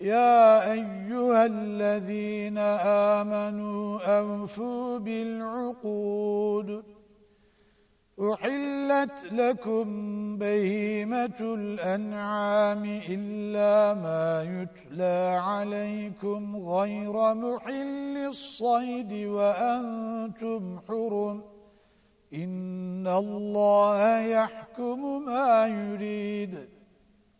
يا أيها الذين آمنوا أوفوا بالعقود. أحلت لكم بهيمة الأنعام إلا ما يتلى عليكم غير محل الصيد وأنتم حرم. إن الله يحكم ما